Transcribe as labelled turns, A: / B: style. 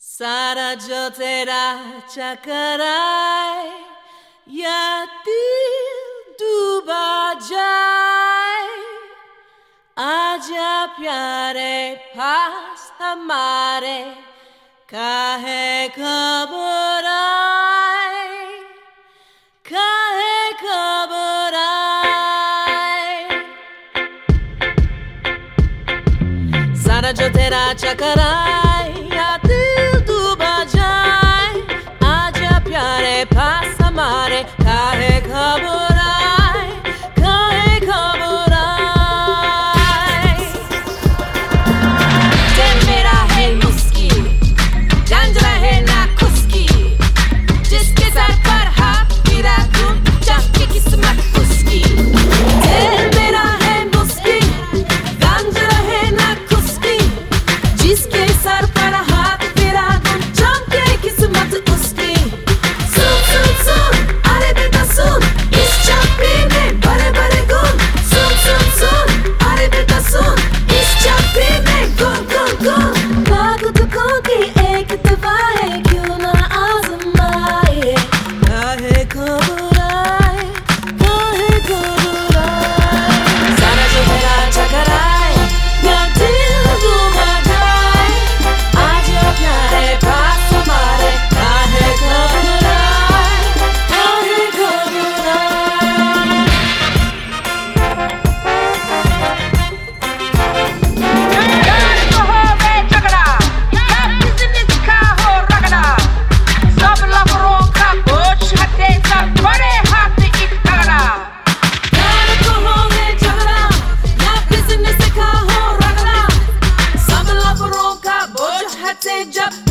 A: Sara jotera chakarai ya duba jai aja pyare pas amare kahe kaborai kahe kaborai. Sara jotera chakarai. Come on. up.